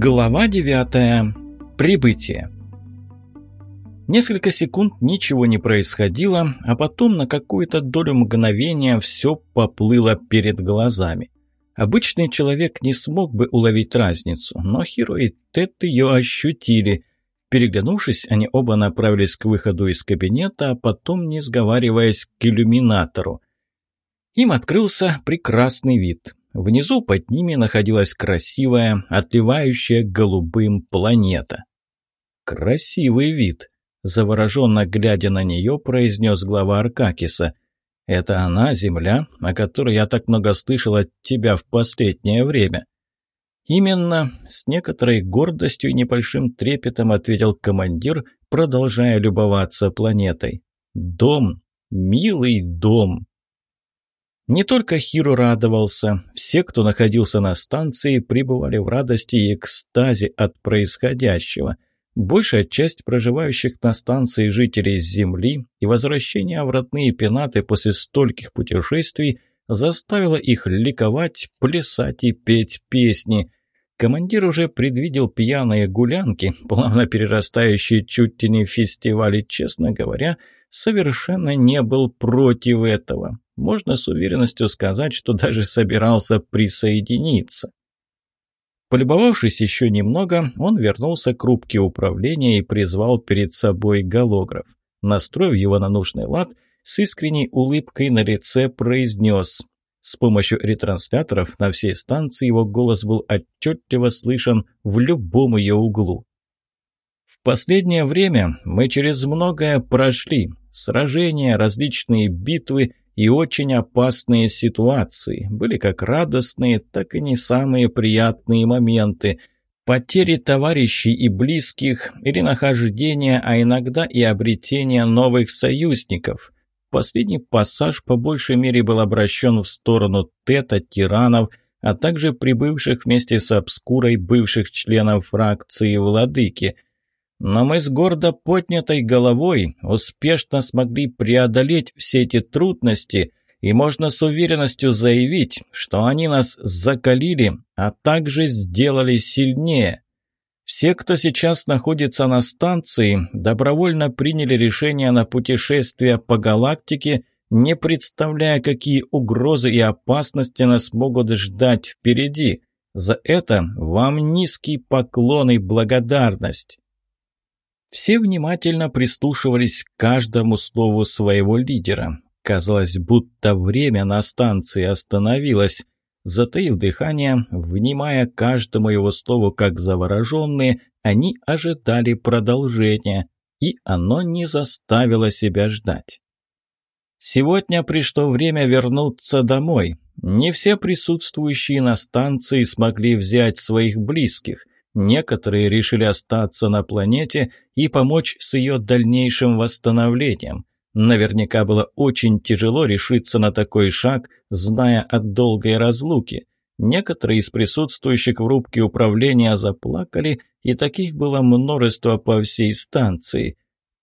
Глава 9. Прибытие. Несколько секунд ничего не происходило, а потом на какую-то долю мгновения все поплыло перед глазами. Обычный человек не смог бы уловить разницу, но Хиро и Тед ее ощутили. Переглянувшись, они оба направились к выходу из кабинета, а потом, не сговариваясь, к иллюминатору. Им открылся прекрасный вид. Внизу под ними находилась красивая, отливающая голубым планета. «Красивый вид», – завороженно глядя на нее, произнес глава Аркакиса. «Это она, Земля, о которой я так много слышал от тебя в последнее время». «Именно», – с некоторой гордостью и небольшим трепетом ответил командир, продолжая любоваться планетой. «Дом, милый дом». Не только Хиру радовался, все, кто находился на станции, пребывали в радости и экстазе от происходящего. Большая часть проживающих на станции жителей Земли и возвращение в родные пенаты после стольких путешествий заставило их ликовать, плясать и петь песни. Командир уже предвидел пьяные гулянки, плавно перерастающие чуть ли не в фестивале, честно говоря, совершенно не был против этого. Можно с уверенностью сказать, что даже собирался присоединиться. Полюбовавшись еще немного, он вернулся к рубке управления и призвал перед собой голограф. Настроив его на нужный лад, с искренней улыбкой на лице произнес. С помощью ретрансляторов на всей станции его голос был отчетливо слышен в любом ее углу. В последнее время мы через многое прошли. Сражения, различные битвы и очень опасные ситуации. Были как радостные, так и не самые приятные моменты. Потери товарищей и близких, или нахождение, а иногда и обретение новых союзников. Последний пассаж по большей мере был обращен в сторону Тета, тиранов, а также прибывших вместе с Обскурой бывших членов фракции Владыки – но мы с гордо поднятой головой успешно смогли преодолеть все эти трудности, и можно с уверенностью заявить, что они нас закалили, а также сделали сильнее. Все, кто сейчас находится на станции, добровольно приняли решение на путешествие по галактике, не представляя, какие угрозы и опасности нас могут ждать впереди. За это вам низкий поклон и благодарность. Все внимательно прислушивались к каждому слову своего лидера. Казалось, будто время на станции остановилось. Затаив дыхание, внимая каждому его слову как завороженные, они ожидали продолжения, и оно не заставило себя ждать. Сегодня пришло время вернуться домой. Не все присутствующие на станции смогли взять своих близких – Некоторые решили остаться на планете и помочь с ее дальнейшим восстановлением. Наверняка было очень тяжело решиться на такой шаг, зная о долгой разлуке. Некоторые из присутствующих в рубке управления заплакали, и таких было множество по всей станции.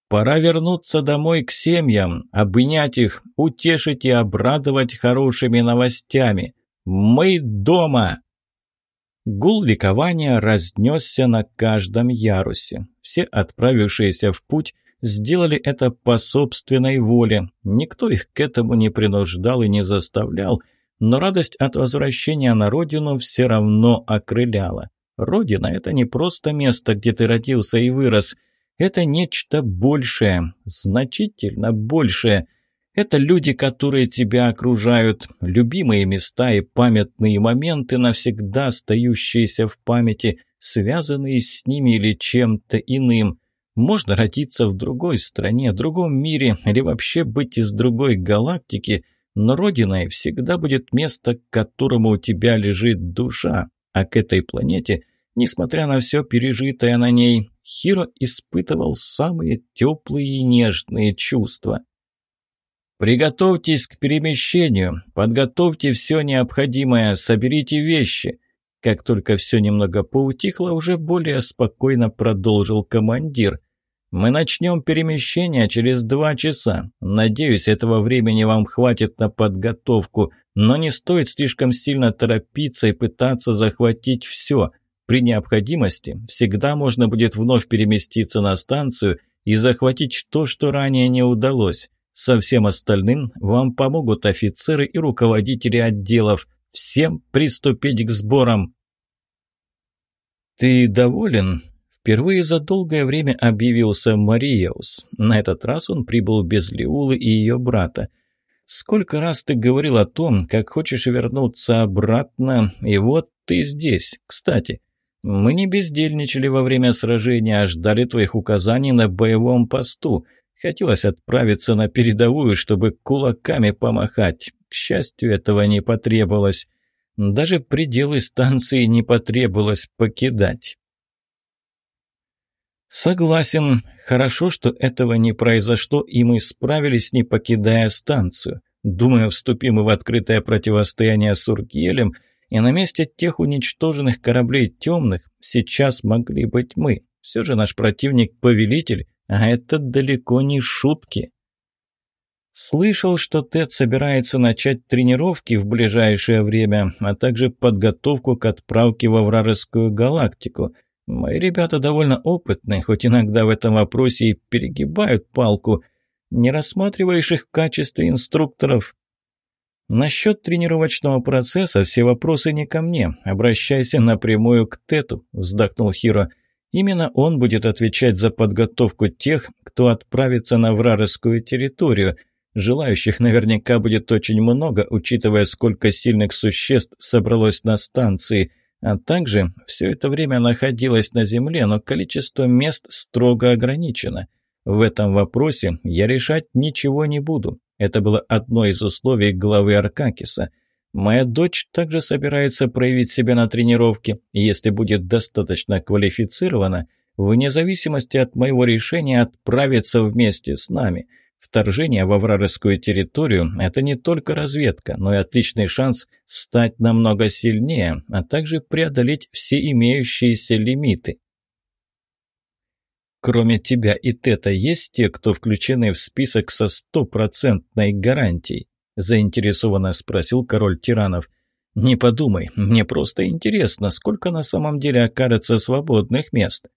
Пора вернуться домой к семьям, обнять их, утешить и обрадовать хорошими новостями. «Мы дома!» Гул ликования разнесся на каждом ярусе. Все отправившиеся в путь сделали это по собственной воле. Никто их к этому не принуждал и не заставлял, но радость от возвращения на родину все равно окрыляла. Родина – это не просто место, где ты родился и вырос. Это нечто большее, значительно большее – это люди, которые тебя окружают, любимые места и памятные моменты, навсегда остающиеся в памяти, связанные с ними или чем-то иным. Можно родиться в другой стране, другом мире или вообще быть из другой галактики, но родиной всегда будет место, к которому у тебя лежит душа, а к этой планете, несмотря на все пережитое на ней, Хиро испытывал самые теплые и нежные чувства. «Приготовьтесь к перемещению, подготовьте все необходимое, соберите вещи». Как только все немного поутихло, уже более спокойно продолжил командир. «Мы начнем перемещение через два часа. Надеюсь, этого времени вам хватит на подготовку, но не стоит слишком сильно торопиться и пытаться захватить все. При необходимости всегда можно будет вновь переместиться на станцию и захватить то, что ранее не удалось. Со всем остальным вам помогут офицеры и руководители отделов. Всем приступить к сборам. «Ты доволен?» Впервые за долгое время объявился Мариеус. На этот раз он прибыл без Леулы и ее брата. «Сколько раз ты говорил о том, как хочешь вернуться обратно, и вот ты здесь. Кстати, мы не бездельничали во время сражения, а ждали твоих указаний на боевом посту. Хотелось отправиться на передовую, чтобы кулаками помахать. К счастью, этого не потребовалось. Даже пределы станции не потребовалось покидать. Согласен. Хорошо, что этого не произошло, и мы справились, не покидая станцию. Думаю, вступим мы в открытое противостояние с Уркелем, и на месте тех уничтоженных кораблей темных сейчас могли быть мы. Все же наш противник – повелитель, а это далеко не шутки. Слышал, что Тед собирается начать тренировки в ближайшее время, а также подготовку к отправке во Вражескую галактику. Мои ребята довольно опытные, хоть иногда в этом вопросе и перегибают палку. Не рассматриваешь их в качестве инструкторов? Насчет тренировочного процесса все вопросы не ко мне. Обращайся напрямую к Тету, вздохнул Хиро. Именно он будет отвечать за подготовку тех, кто отправится на вражескую территорию. Желающих наверняка будет очень много, учитывая, сколько сильных существ собралось на станции. А также все это время находилось на Земле, но количество мест строго ограничено. В этом вопросе я решать ничего не буду. Это было одно из условий главы Аркакиса – Моя дочь также собирается проявить себя на тренировке, и если будет достаточно квалифицирована, вне зависимости от моего решения отправиться вместе с нами. Вторжение во вражескую территорию – это не только разведка, но и отличный шанс стать намного сильнее, а также преодолеть все имеющиеся лимиты. Кроме тебя и Тета, есть те, кто включены в список со стопроцентной гарантией? – заинтересованно спросил король тиранов. «Не подумай, мне просто интересно, сколько на самом деле окажется свободных мест».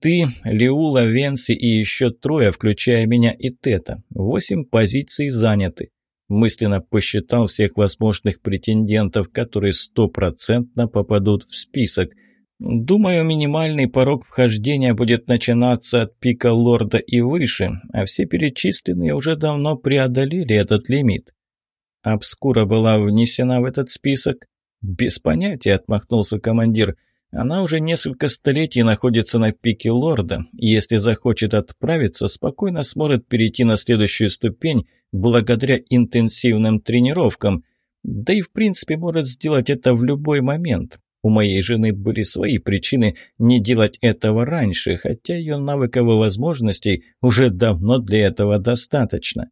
«Ты, Леула, Венси и еще трое, включая меня и Тета. Восемь позиций заняты». Мысленно посчитал всех возможных претендентов, которые стопроцентно попадут в список – Думаю, минимальный порог вхождения будет начинаться от пика лорда и выше, а все перечисленные уже давно преодолели этот лимит. Обскура была внесена в этот список? Без понятия, отмахнулся командир. Она уже несколько столетий находится на пике лорда, если захочет отправиться, спокойно сможет перейти на следующую ступень благодаря интенсивным тренировкам. Да и в принципе может сделать это в любой момент. У моей жены были свои причины не делать этого раньше, хотя ее навыков и возможностей уже давно для этого достаточно.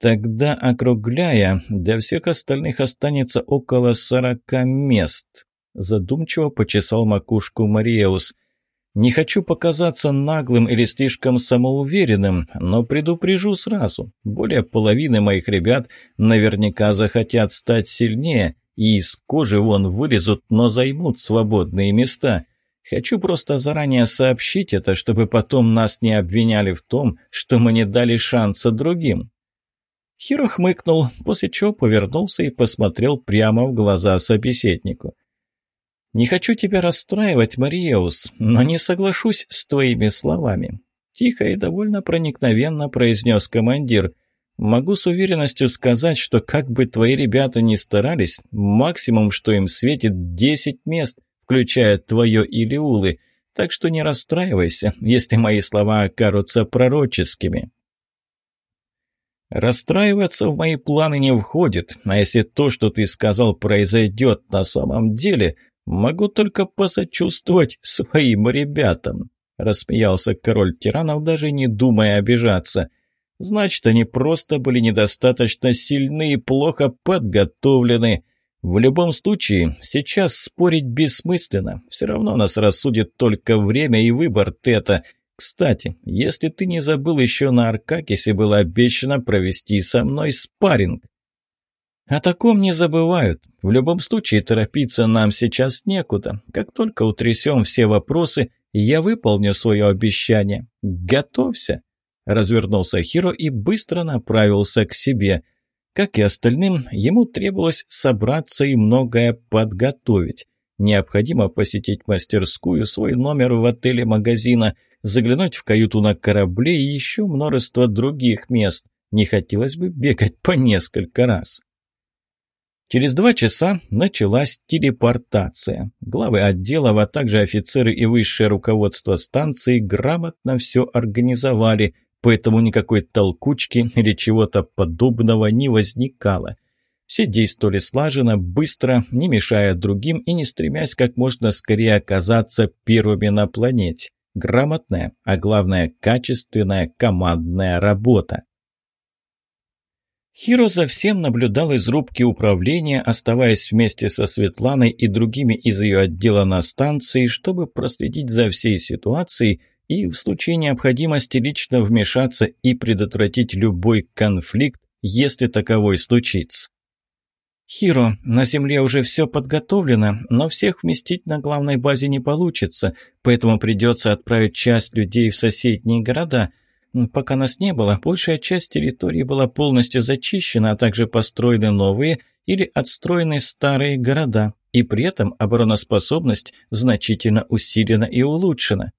Тогда, округляя, для всех остальных останется около сорока мест. Задумчиво почесал макушку Мариеус. Не хочу показаться наглым или слишком самоуверенным, но предупрежу сразу. Более половины моих ребят наверняка захотят стать сильнее, и из кожи вон вылезут, но займут свободные места. Хочу просто заранее сообщить это, чтобы потом нас не обвиняли в том, что мы не дали шанса другим». Хиро хмыкнул, после чего повернулся и посмотрел прямо в глаза собеседнику. «Не хочу тебя расстраивать, Мариеус, но не соглашусь с твоими словами», – тихо и довольно проникновенно произнес командир – Могу с уверенностью сказать, что как бы твои ребята ни старались, максимум, что им светит 10 мест, включая твое или Улы, так что не расстраивайся, если мои слова окажутся пророческими. Расстраиваться в мои планы не входит, а если то, что ты сказал, произойдет на самом деле, могу только посочувствовать своим ребятам», – рассмеялся король тиранов, даже не думая обижаться – Значит, они просто были недостаточно сильны и плохо подготовлены. В любом случае, сейчас спорить бессмысленно. Все равно нас рассудит только время и выбор Тета. Кстати, если ты не забыл, еще на Аркакисе было обещано провести со мной спарринг. О таком не забывают. В любом случае торопиться нам сейчас некуда. Как только утрясем все вопросы, я выполню свое обещание. Готовься!» Развернулся Хиро и быстро направился к себе. Как и остальным, ему требовалось собраться и многое подготовить. Необходимо посетить мастерскую, свой номер в отеле магазина, заглянуть в каюту на корабле и еще множество других мест. Не хотелось бы бегать по несколько раз. Через два часа началась телепортация. Главы отделов, а также офицеры и высшее руководство станции грамотно все организовали, поэтому никакой толкучки или чего-то подобного не возникало. Все действовали слаженно, быстро, не мешая другим и не стремясь как можно скорее оказаться первыми на планете. Грамотная, а главное качественная командная работа. Хиро за всем наблюдал из рубки управления, оставаясь вместе со Светланой и другими из ее отдела на станции, чтобы проследить за всей ситуацией и в случае необходимости лично вмешаться и предотвратить любой конфликт, если таковой случится. «Хиро, на Земле уже все подготовлено, но всех вместить на главной базе не получится, поэтому придется отправить часть людей в соседние города», Пока нас не было, большая часть территории была полностью зачищена, а также построены новые или отстроены старые города, и при этом обороноспособность значительно усилена и улучшена.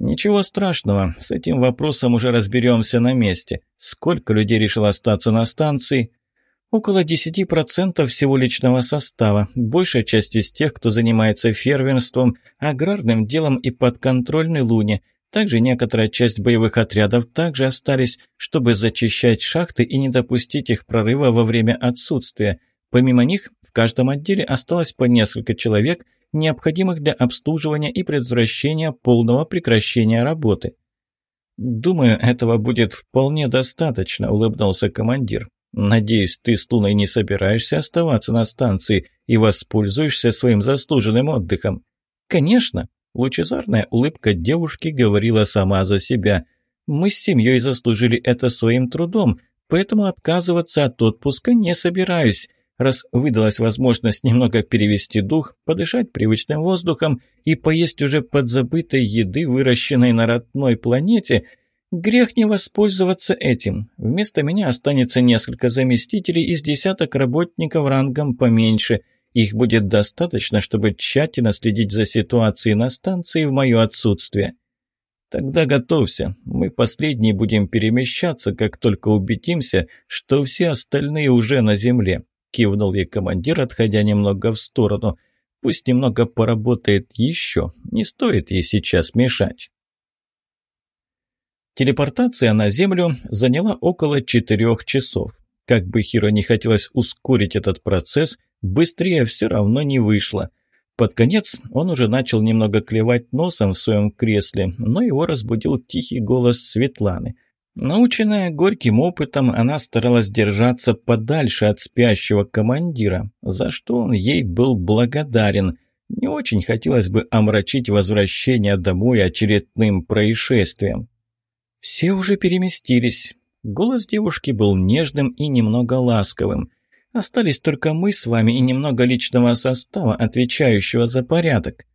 Ничего страшного, с этим вопросом уже разберемся на месте. Сколько людей решило остаться на станции? Около 10% всего личного состава. Большая часть из тех, кто занимается ферверством, аграрным делом и подконтрольной Луне – также некоторая часть боевых отрядов также остались, чтобы зачищать шахты и не допустить их прорыва во время отсутствия. Помимо них, в каждом отделе осталось по несколько человек, необходимых для обслуживания и предотвращения полного прекращения работы. «Думаю, этого будет вполне достаточно», – улыбнулся командир. «Надеюсь, ты с Луной не собираешься оставаться на станции и воспользуешься своим заслуженным отдыхом?» «Конечно», Лучезарная улыбка девушки говорила сама за себя. «Мы с семьей заслужили это своим трудом, поэтому отказываться от отпуска не собираюсь. Раз выдалась возможность немного перевести дух, подышать привычным воздухом и поесть уже подзабытой еды, выращенной на родной планете, грех не воспользоваться этим. Вместо меня останется несколько заместителей из десяток работников рангом поменьше – их будет достаточно, чтобы тщательно следить за ситуацией на станции в мое отсутствие. Тогда готовься. Мы последние будем перемещаться, как только убедимся, что все остальные уже на земле. Кивнул ей командир, отходя немного в сторону. Пусть немного поработает еще. Не стоит ей сейчас мешать. Телепортация на Землю заняла около четырех часов. Как бы Хиро не хотелось ускорить этот процесс, Быстрее все равно не вышло. Под конец он уже начал немного клевать носом в своем кресле, но его разбудил тихий голос Светланы. Наученная горьким опытом, она старалась держаться подальше от спящего командира, за что он ей был благодарен. Не очень хотелось бы омрачить возвращение домой очередным происшествием. Все уже переместились. Голос девушки был нежным и немного ласковым. Остались только мы с вами и немного личного состава, отвечающего за порядок».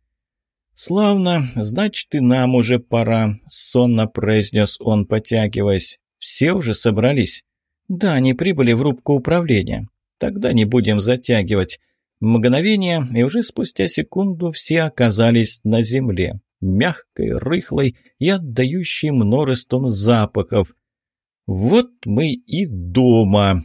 «Славно, значит, и нам уже пора», — сонно произнес он, потягиваясь. «Все уже собрались?» «Да, они прибыли в рубку управления. Тогда не будем затягивать». Мгновение, и уже спустя секунду все оказались на земле, мягкой, рыхлой и отдающей множеством запахов. «Вот мы и дома!»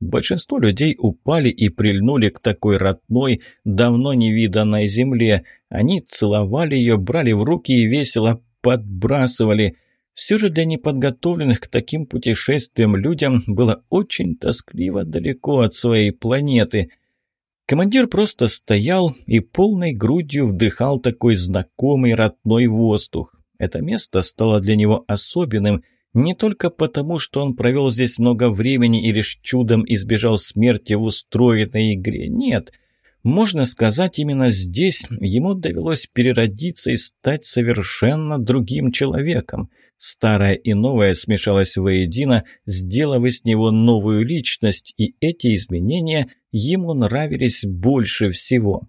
Большинство людей упали и прильнули к такой родной, давно невиданной земле. Они целовали ее, брали в руки и весело подбрасывали. Все же для неподготовленных к таким путешествиям людям было очень тоскливо далеко от своей планеты. Командир просто стоял и полной грудью вдыхал такой знакомый родной воздух. Это место стало для него особенным – не только потому, что он провел здесь много времени и лишь чудом избежал смерти в устроенной игре. Нет, можно сказать, именно здесь ему довелось переродиться и стать совершенно другим человеком. Старое и новое смешалось воедино, сделав из него новую личность, и эти изменения ему нравились больше всего.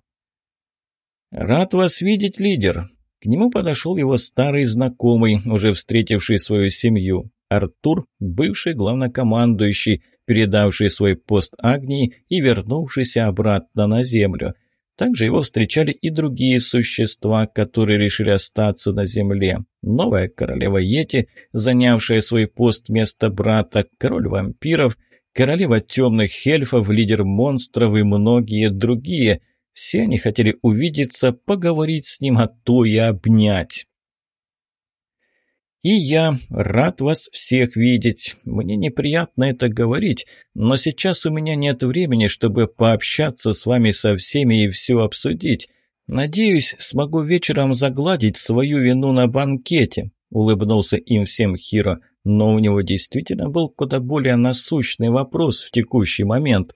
«Рад вас видеть, лидер!» К нему подошел его старый знакомый, уже встретивший свою семью. Артур, бывший главнокомандующий, передавший свой пост Агнии и вернувшийся обратно на землю. Также его встречали и другие существа, которые решили остаться на земле. Новая королева Йети, занявшая свой пост вместо брата, король вампиров, королева темных хельфов, лидер монстров и многие другие. Все они хотели увидеться, поговорить с ним, а то и обнять. «И я рад вас всех видеть. Мне неприятно это говорить, но сейчас у меня нет времени, чтобы пообщаться с вами со всеми и все обсудить. Надеюсь, смогу вечером загладить свою вину на банкете», — улыбнулся им всем Хиро, но у него действительно был куда более насущный вопрос в текущий момент.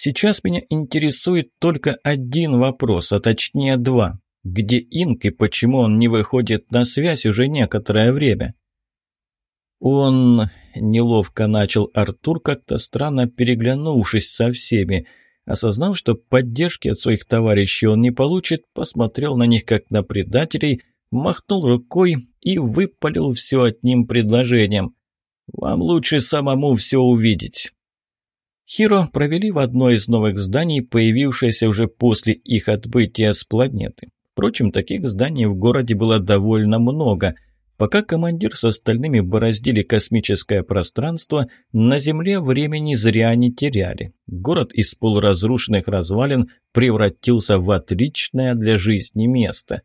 «Сейчас меня интересует только один вопрос, а точнее два. Где Инк и почему он не выходит на связь уже некоторое время? Он... Неловко начал Артур, как-то странно переглянувшись со всеми. Осознав, что поддержки от своих товарищей он не получит, посмотрел на них как на предателей, махнул рукой и выпалил все одним предложением. «Вам лучше самому все увидеть». Хиро провели в одно из новых зданий, появившееся уже после их отбытия с планеты. Впрочем, таких зданий в городе было довольно много. Пока командир с остальными бороздили космическое пространство, на Земле времени зря не теряли. Город из полуразрушенных развалин превратился в отличное для жизни место.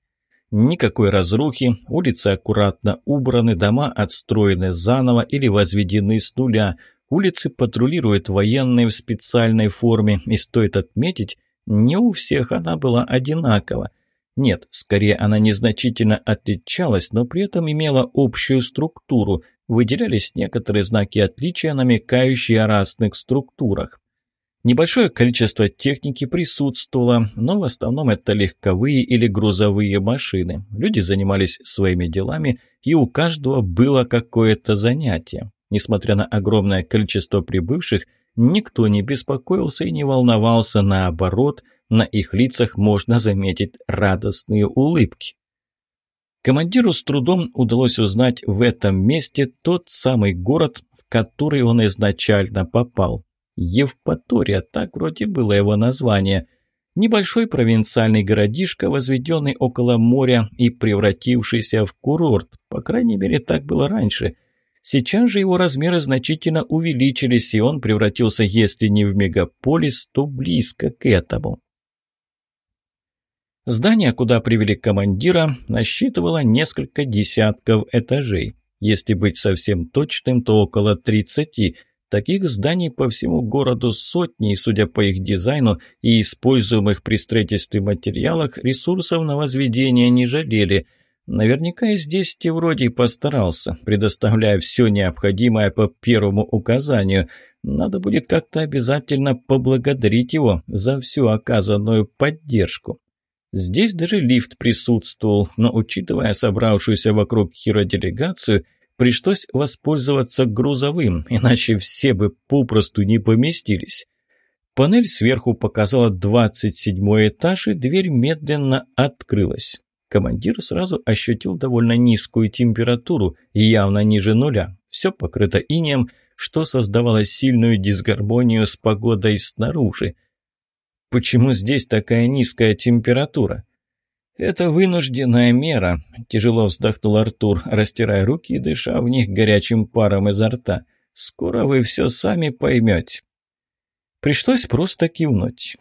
Никакой разрухи, улицы аккуратно убраны, дома отстроены заново или возведены с нуля. Улицы патрулируют военные в специальной форме, и стоит отметить, не у всех она была одинакова – нет, скорее она незначительно отличалась, но при этом имела общую структуру. Выделялись некоторые знаки отличия, намекающие о разных структурах. Небольшое количество техники присутствовало, но в основном это легковые или грузовые машины. Люди занимались своими делами, и у каждого было какое-то занятие. Несмотря на огромное количество прибывших, никто не беспокоился и не волновался, наоборот – на их лицах можно заметить радостные улыбки. Командиру с трудом удалось узнать в этом месте тот самый город, в который он изначально попал. Евпатория, так вроде было его название. Небольшой провинциальный городишко, возведенный около моря и превратившийся в курорт. По крайней мере, так было раньше. Сейчас же его размеры значительно увеличились, и он превратился, если не в мегаполис, то близко к этому. Здание, куда привели командира, насчитывало несколько десятков этажей. Если быть совсем точным, то около 30. Таких зданий по всему городу сотни, и, судя по их дизайну и используемых при строительстве материалах, ресурсов на возведение не жалели. Наверняка и здесь Тевродий постарался, предоставляя все необходимое по первому указанию. Надо будет как-то обязательно поблагодарить его за всю оказанную поддержку. Здесь даже лифт присутствовал, но, учитывая собравшуюся вокруг Хиро делегацию, пришлось воспользоваться грузовым, иначе все бы попросту не поместились. Панель сверху показала 27 этаж, и дверь медленно открылась. Командир сразу ощутил довольно низкую температуру, явно ниже нуля. Все покрыто инеем, что создавало сильную дисгармонию с погодой снаружи. Почему здесь такая низкая температура? Это вынужденная мера, тяжело вздохнул Артур, растирая руки и дыша в них горячим паром изо рта. Скоро вы все сами поймете. Пришлось просто кивнуть.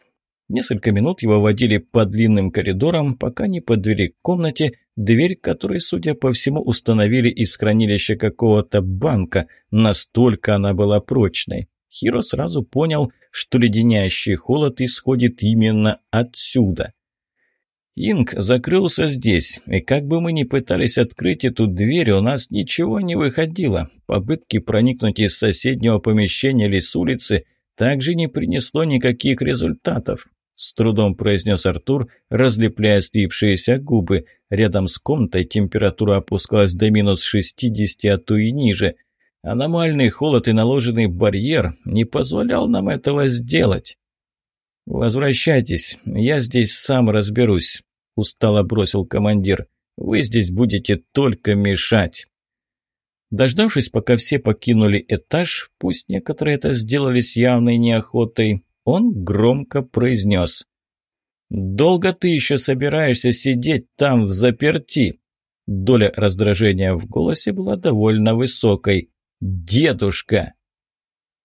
Несколько минут его водили по длинным коридорам, пока не подвели к комнате, дверь которой, судя по всему, установили из хранилища какого-то банка, настолько она была прочной. Хиро сразу понял, что леденящий холод исходит именно отсюда. Инг закрылся здесь, и как бы мы ни пытались открыть эту дверь, у нас ничего не выходило. Попытки проникнуть из соседнего помещения или с улицы также не принесло никаких результатов. С трудом произнес Артур, разлепляя слипшиеся губы. Рядом с комнатой температура опускалась до минус шестидесяти, а то и ниже. Аномальный холод и наложенный барьер не позволял нам этого сделать. «Возвращайтесь, я здесь сам разберусь», – устало бросил командир. «Вы здесь будете только мешать». Дождавшись, пока все покинули этаж, пусть некоторые это сделали с явной неохотой, он громко произнес. «Долго ты еще собираешься сидеть там в заперти?» Доля раздражения в голосе была довольно высокой. «Дедушка!»